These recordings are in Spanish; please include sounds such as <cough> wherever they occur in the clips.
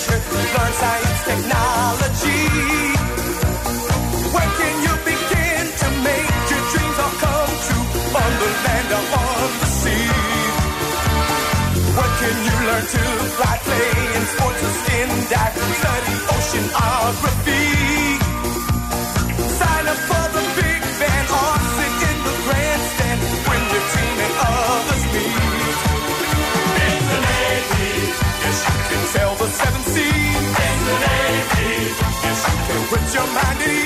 future, learn science, technology. Where can you begin to make your dreams all come true on the land or on the sea? Where can you learn to fly, play in sports or skin dive, study oceanography? your mind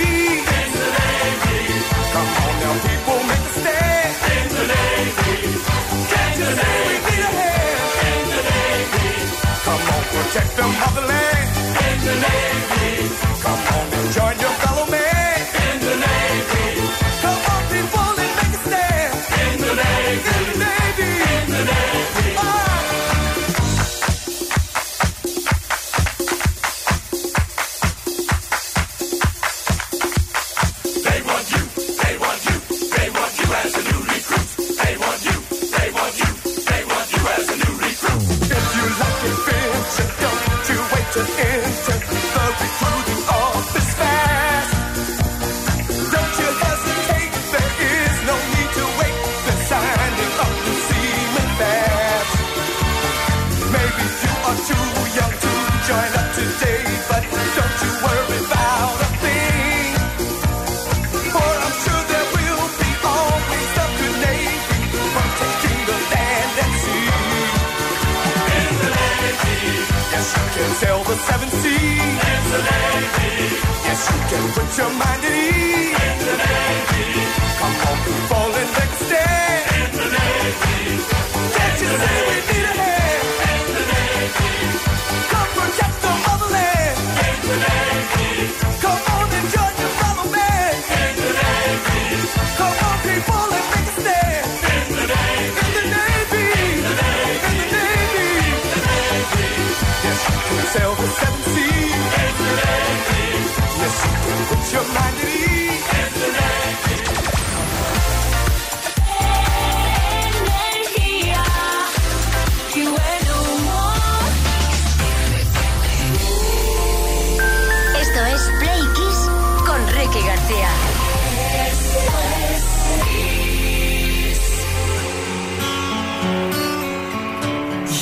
Peque García.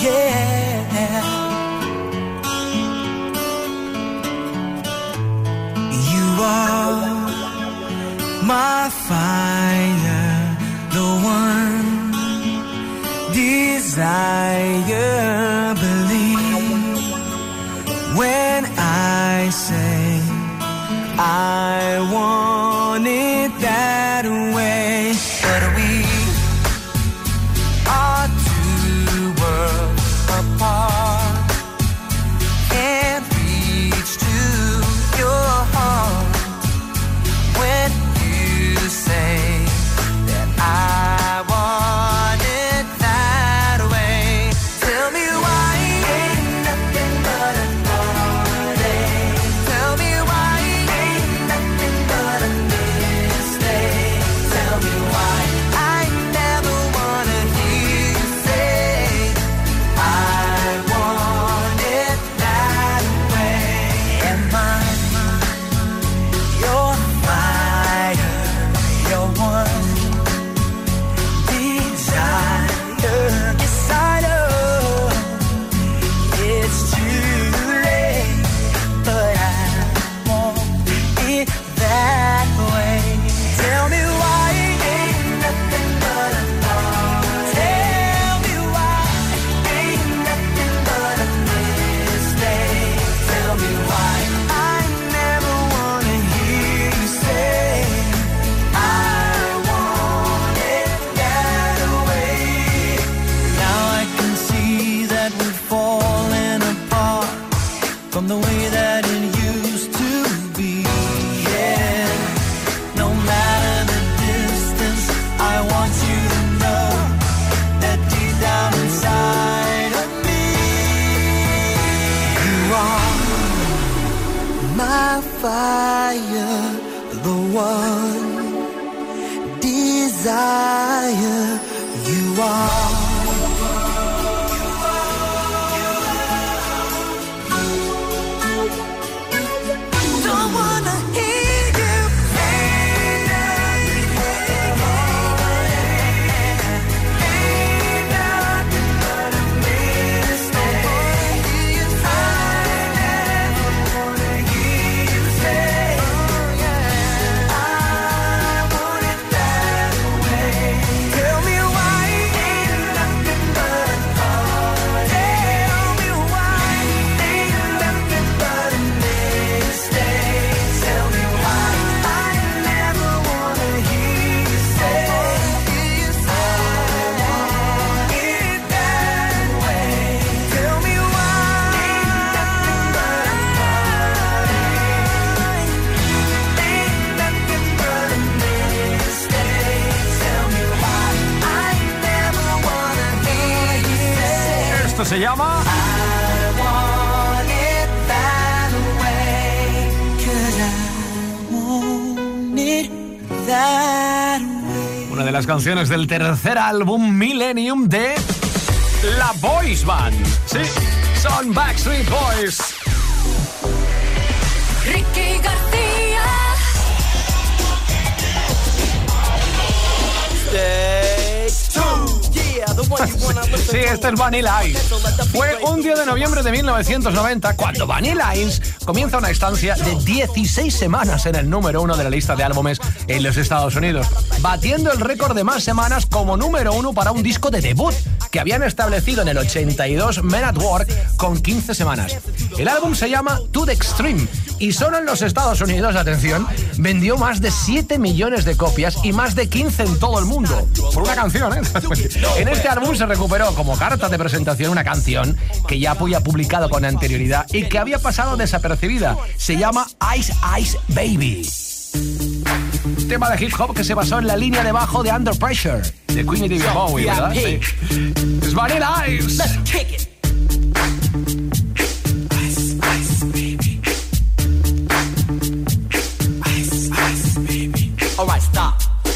Yeah. You are my Se llama... Una de las canciones del tercer álbum Millennium de la Boys Band. Sí, son Backstreet Boys. Sí, este es Vanilla Ice. Fue un día de noviembre de 1990 cuando Vanilla Ice comienza una estancia de 16 semanas en el número uno de la lista de álbumes en los Estados Unidos, batiendo el récord de más semanas como número uno para un disco de debut que habían establecido en el 82 Men at Work con 15 semanas. El álbum se llama To the Extreme y solo en los Estados Unidos, atención, vendió más de 7 millones de copias y más de 15 en todo el mundo. Por una canción, ¿eh? <laughs> En este álbum se recuperó como carta de presentación una canción que ya había publicado con anterioridad y que había pasado desapercibida. Se llama Ice Ice Baby. Tema de hip hop que se basó en la línea de bajo de Under Pressure de Queen y David Bowie, ¿verdad? Sí. Es Vanilla Ice.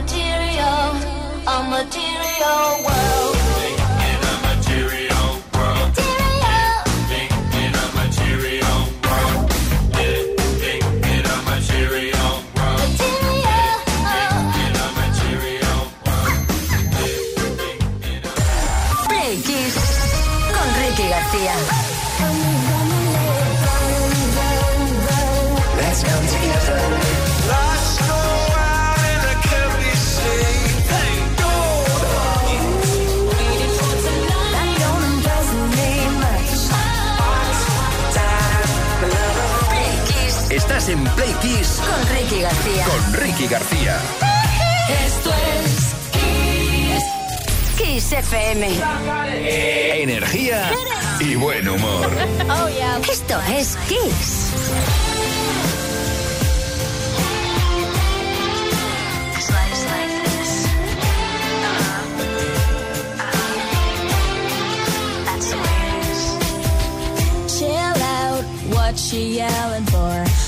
material, a material world. en Play Kiss con Ricky García. Con Ricky García. Esto es Kiss. Kiss FM. Energía y buen humor. <laughs> Oh, yeah. Esto es Kiss. what she yelling for.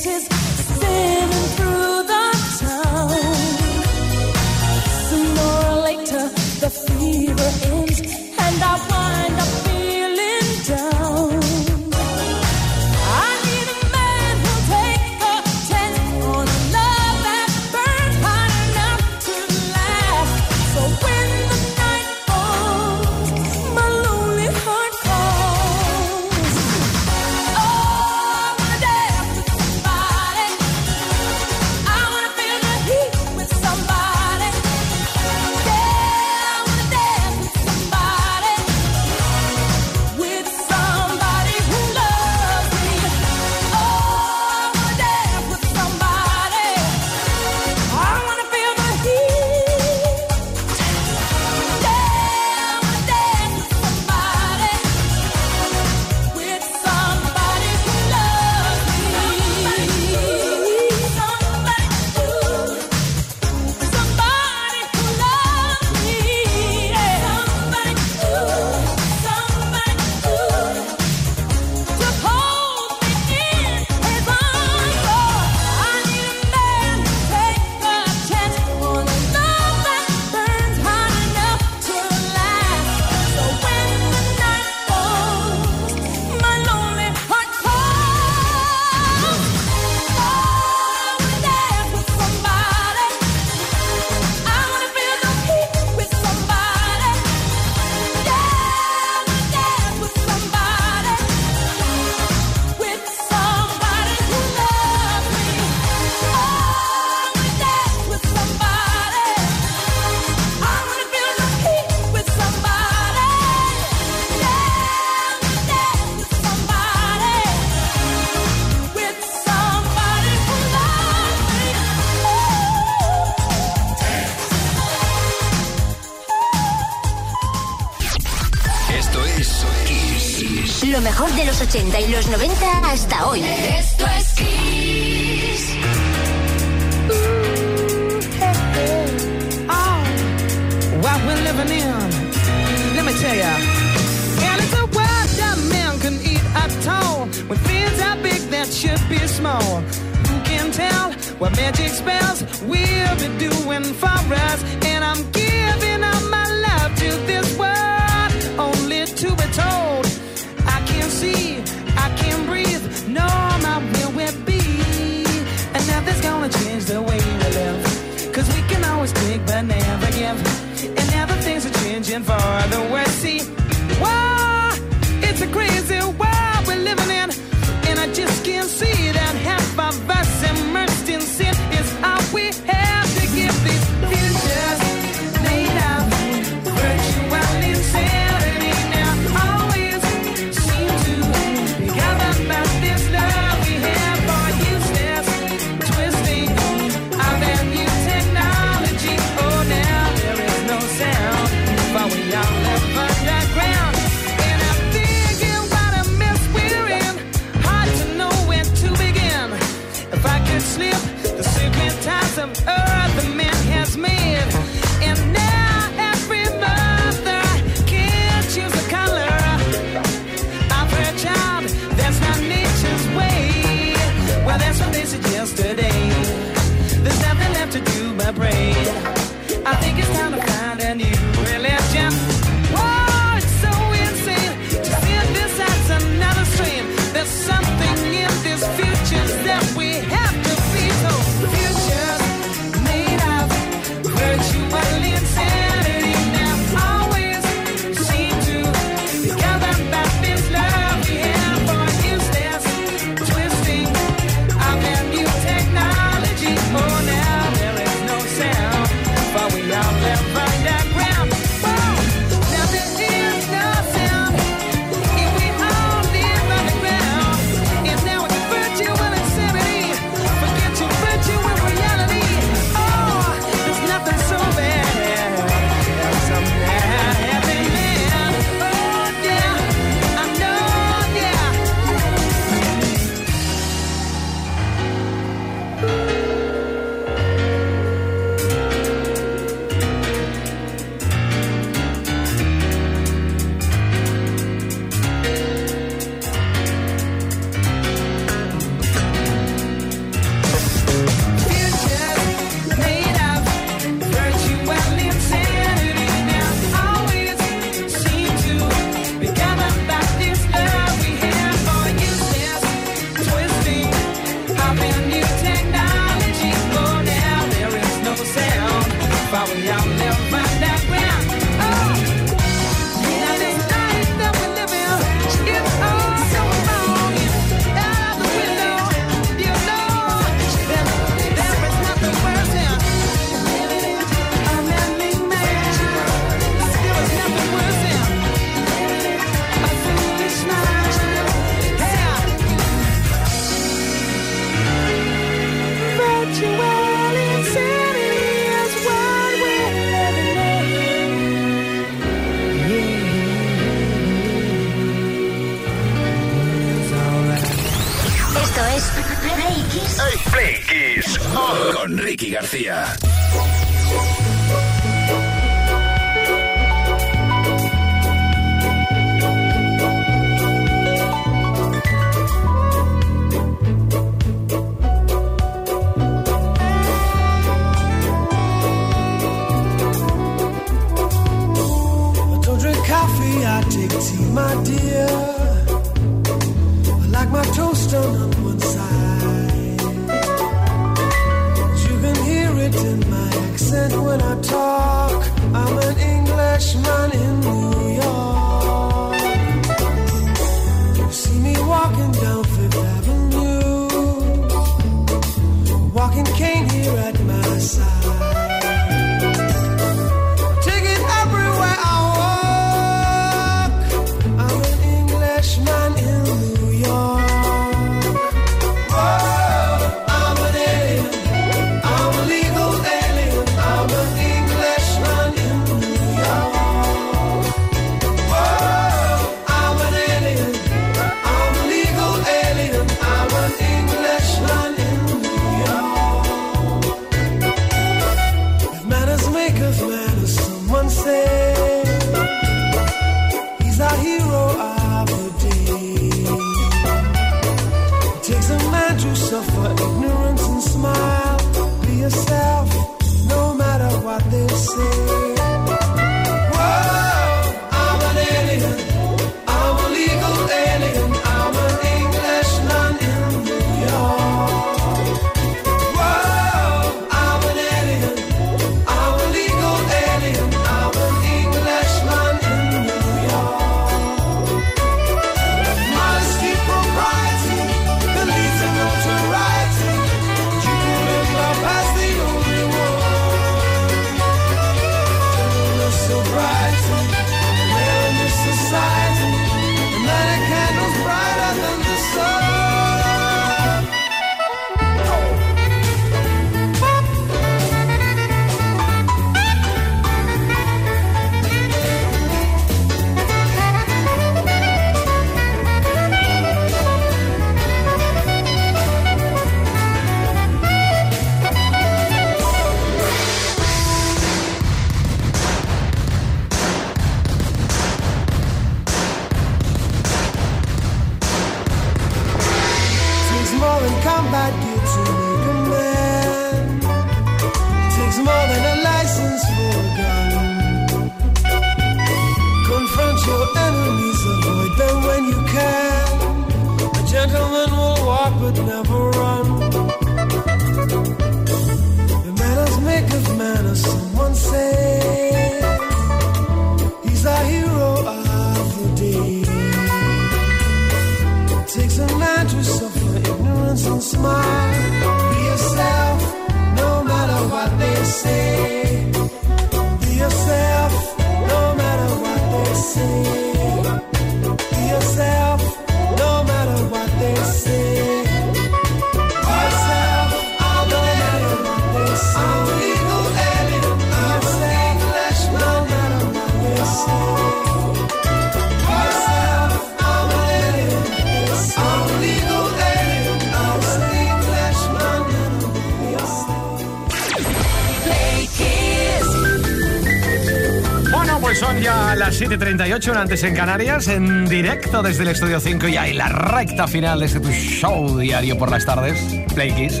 7.38 en antes en Canarias, en directo desde el Estudio 5 y ahí la recta final de este tu show diario por las tardes, Play Kiss.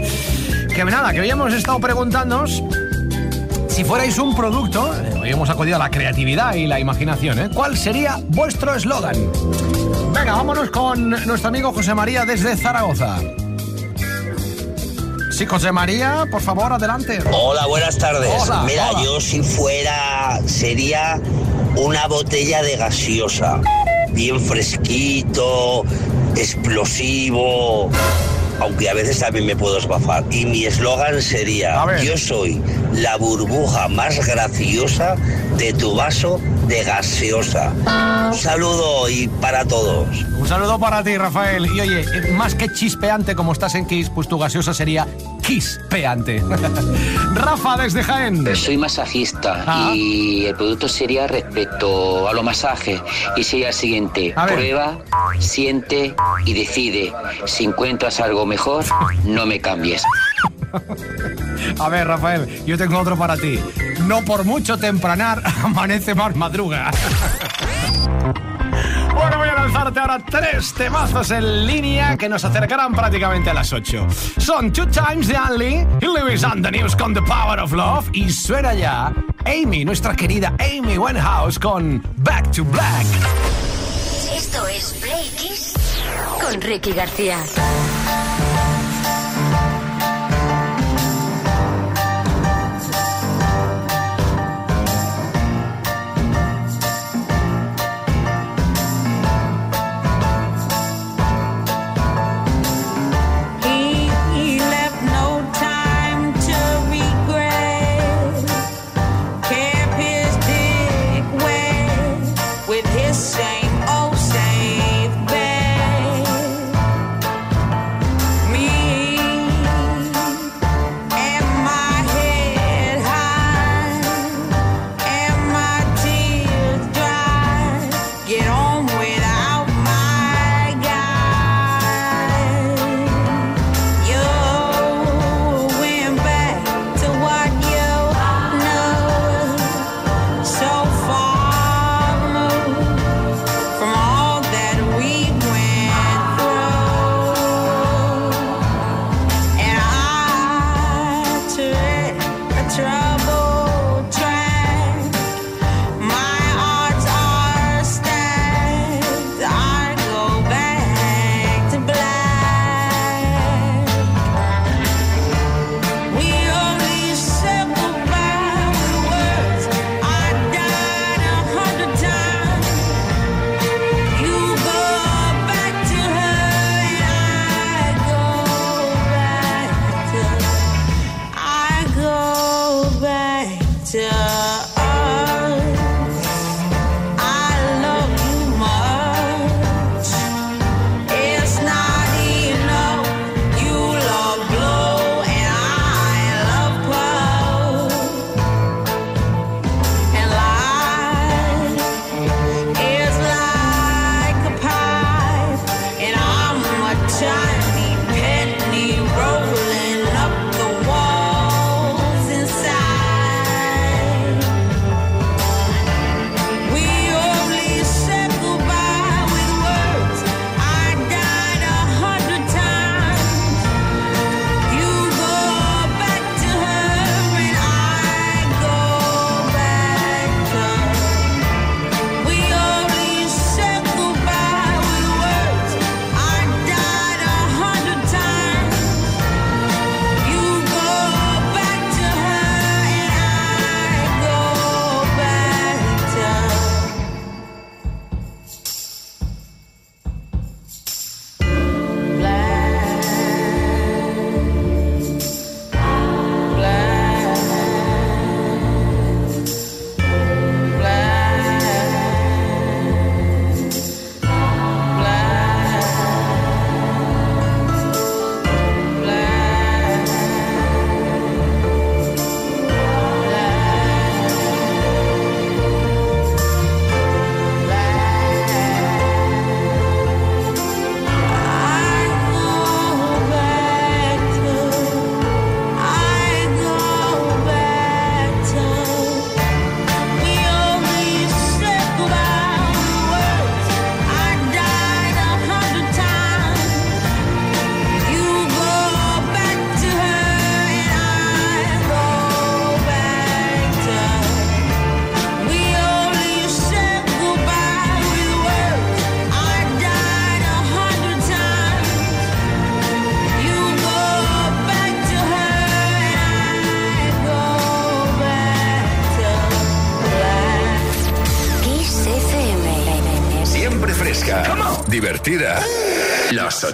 Que nada, que hoy hemos estado preguntándonos si fuerais un producto, eh, hoy hemos acudido a la creatividad y la imaginación, ¿eh? ¿Cuál sería vuestro eslogan? Venga, vámonos con nuestro amigo José María desde Zaragoza. Sí, José María, por favor, adelante. Hola, buenas tardes. Hola, Mira, hola. yo si fuera, sería una botella de gaseosa. Bien fresquito, explosivo. Aunque a veces también me puedo esbafar. Y mi eslogan sería, yo soy la burbuja más graciosa de tu vaso de gaseosa. Un saludo y para todos. Un saludo para ti, Rafael. Y oye, más que chispeante como estás en Kiss, pues tu gaseosa sería Kisspeante. <laughs> Rafa desde Jaén. Soy masajista Ah. y el producto sería respecto a los masajes y sería el siguiente. Prueba, siente y decide. Si encuentras algo mejor, <laughs> no me cambies. <laughs> A ver, Rafael, yo tengo otro para ti. No por mucho tempranar, <laughs> amanece más madruga. <laughs> Bueno, voy a lanzarte ahora tres temazos en línea que nos acercarán prácticamente a las 8. Son Two Times the Only Lewis and the News con The Power of Love y suena ya Amy, nuestra querida Amy Winehouse con Back to Black. Esto es Play con Ricky García.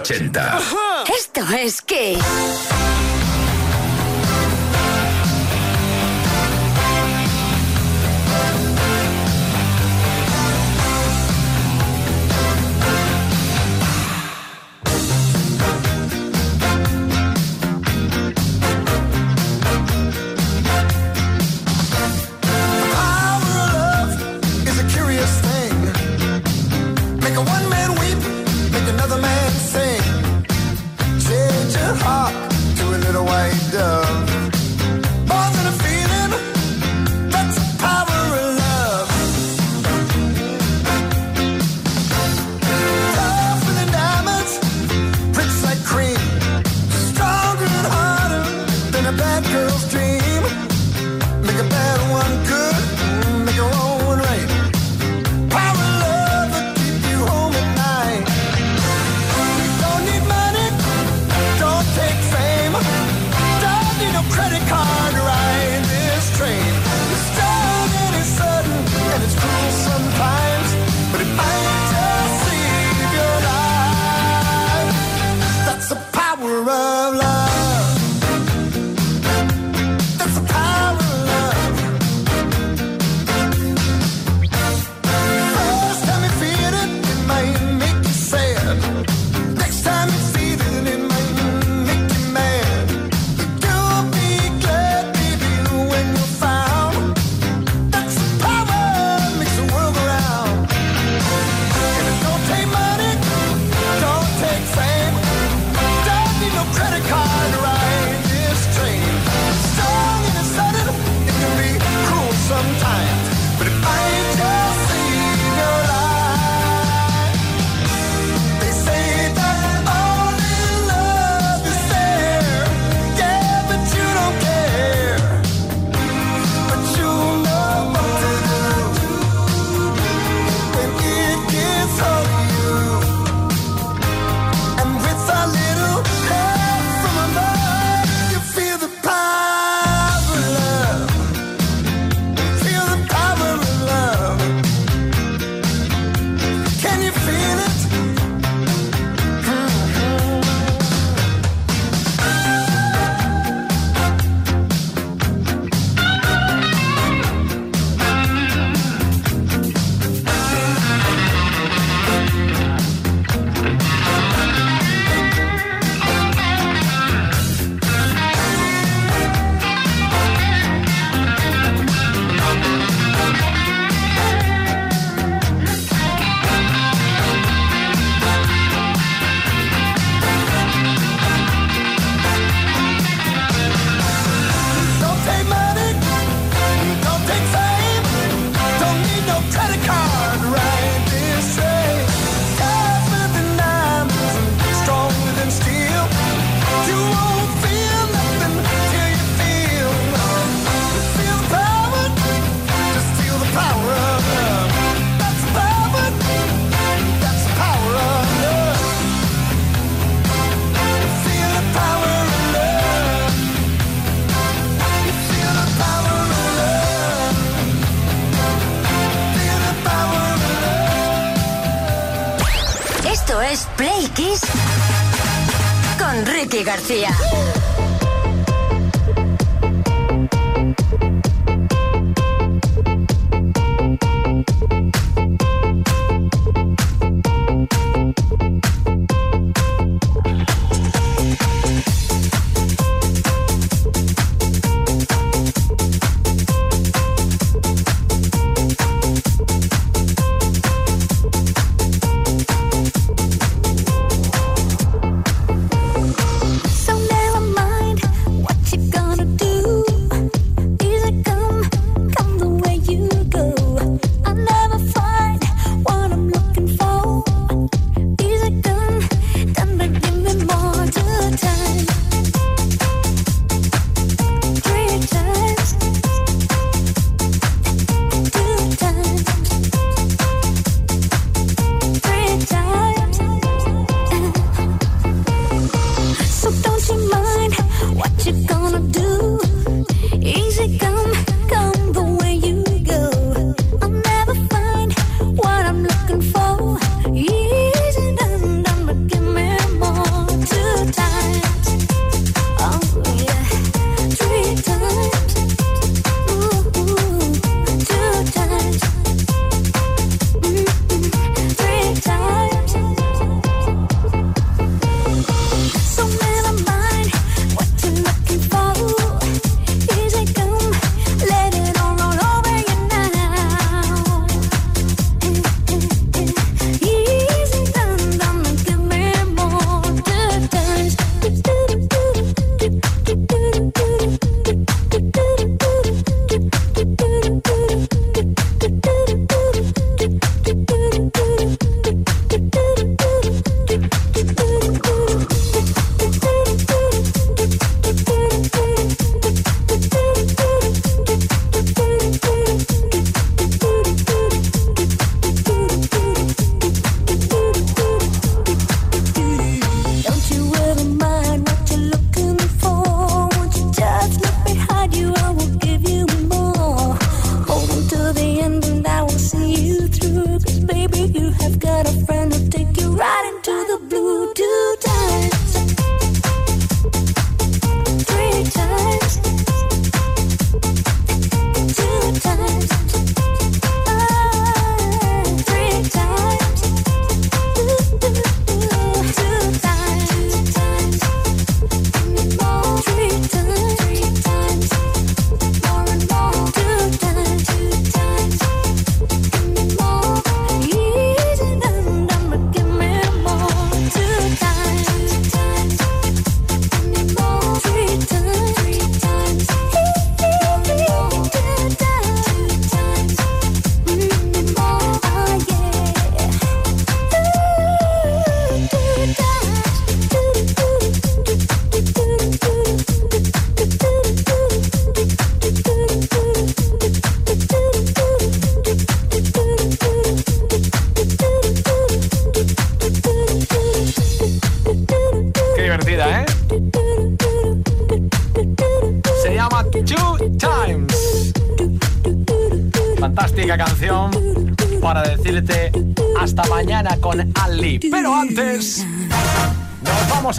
80. Esto es que...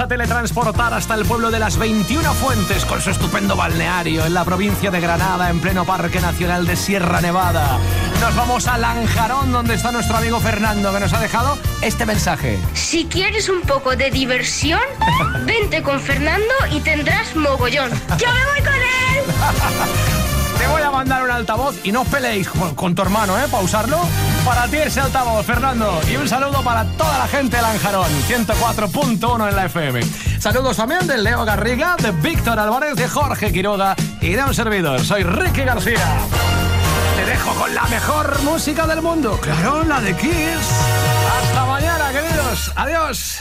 a teletransportar hasta el pueblo de las 21 Fuentes con su estupendo balneario en la provincia de Granada, en pleno Parque Nacional de Sierra Nevada. Nos vamos a Lanjarón, donde está nuestro amigo Fernando, que nos ha dejado este mensaje. Si quieres un poco de diversión, <laughs> vente con Fernando y tendrás mogollón. ¡Yo me voy con él! <laughs> Te voy a mandar un altavoz y no os peleéis con, tu hermano, ¿eh? Para usarlo. Para ti ese altavoz, Fernando. Y un saludo para toda la gente de Lanjarón, 104.1 en la FM. Saludos también de Leo Garriga, de Víctor Álvarez, de Jorge Quiroga y de un servidor. Soy Ricky García. Te dejo con la mejor música del mundo. Claro, la de Kiss. Hasta mañana, queridos. Adiós.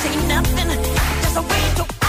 say nothing. Just a way to.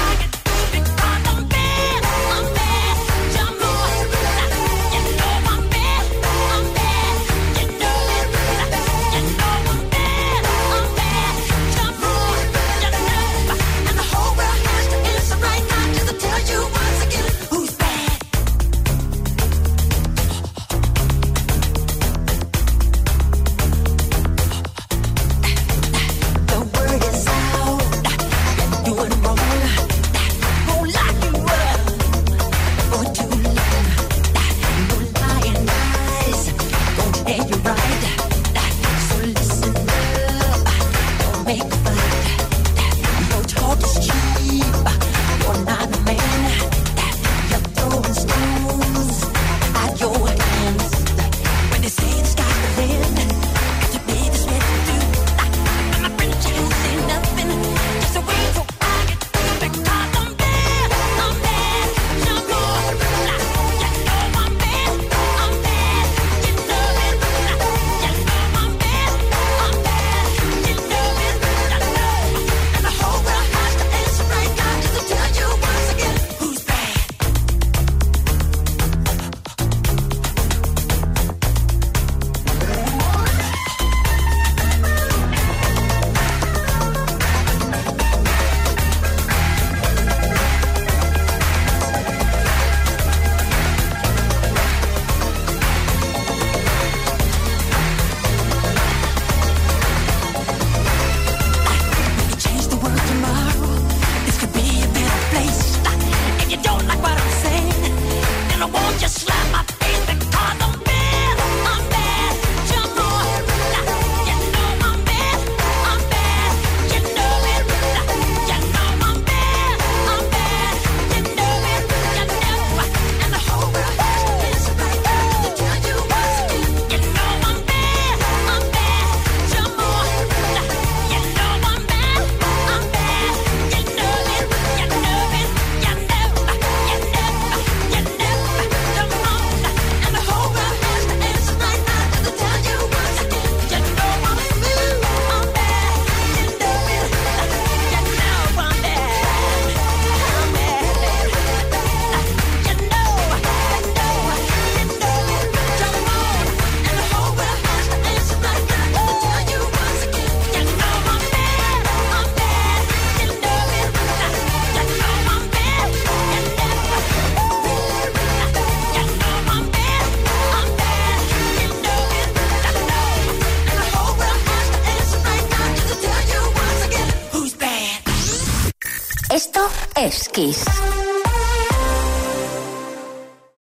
Es Kiss.